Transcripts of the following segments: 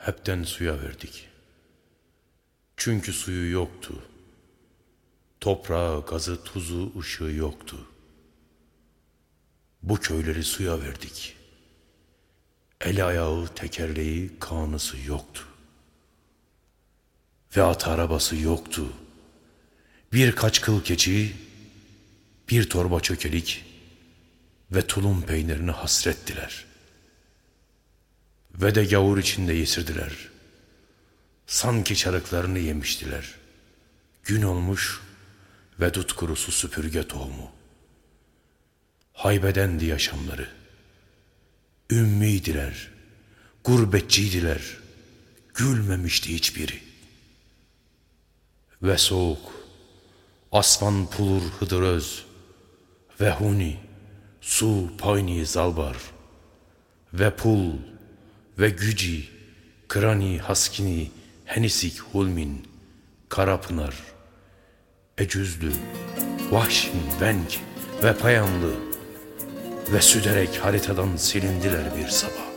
Hepten suya verdik. Çünkü suyu yoktu. Toprağı, gazı, tuzu, ışığı yoktu. Bu köyleri suya verdik. El ayağı, tekerleği, kanısı yoktu. Ve at arabası yoktu. Birkaç kıl keçi, bir torba çökelik ve tulum peynirini hasrettiler. Ve de gavur içinde yesirdiler. Sanki çarıklarını yemiştiler. Gün olmuş ve dut kurusu süpürge tohumu. Haybedendi yaşamları. Ümmiydiler, gurbetçiydiler. Gülmemişti hiçbiri. Ve soğuk, asman pulur hıdıröz ve huni, su payni zalbar ve pul ve güci, krani haskini, henisik hulmin, karapınar, ecüzlü, vahşin venk ve payanlı ve süderek haritadan silindiler bir sabah.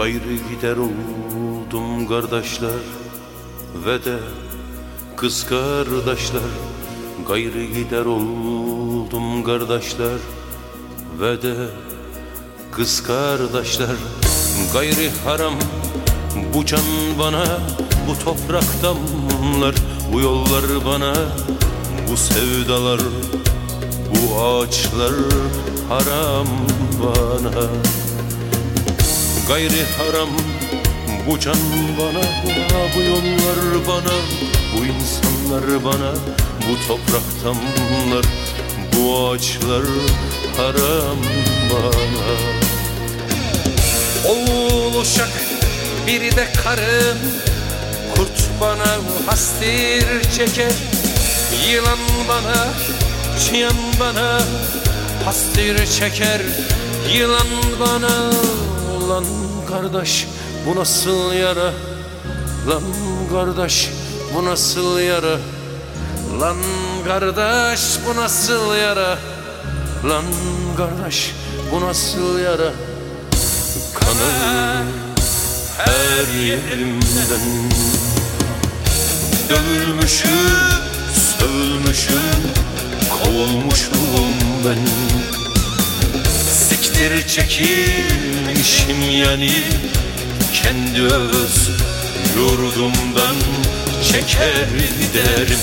Gayrı gider oldum kardeşler ve de kız kardeşler. Gayrı gider oldum kardeşler ve de kız kardeşler. Gayri haram bu can bana bu toprak damlar. Bu yollar bana bu sevdalar bu ağaçlar haram bana Gayri haram bu can bana Bu yollar bana Bu insanlar bana Bu toprak damlar Bu ağaçlar haram bana. Oğul biri de karım Kurt bana hastir çeker. Yılan bana çıyan bana Hastir çeker. Yılan bana Lan kardeş bu nasıl yara? Lan kardeş bu nasıl yara? Lan kardeş bu nasıl yara? Lan kardeş bu nasıl yara? Kanı her yerimden. Dövülmüşüm, sövülmüşüm Kovulmuşum ben Siktir çekilmişim yani. Kendi öz yurdumdan çeker giderim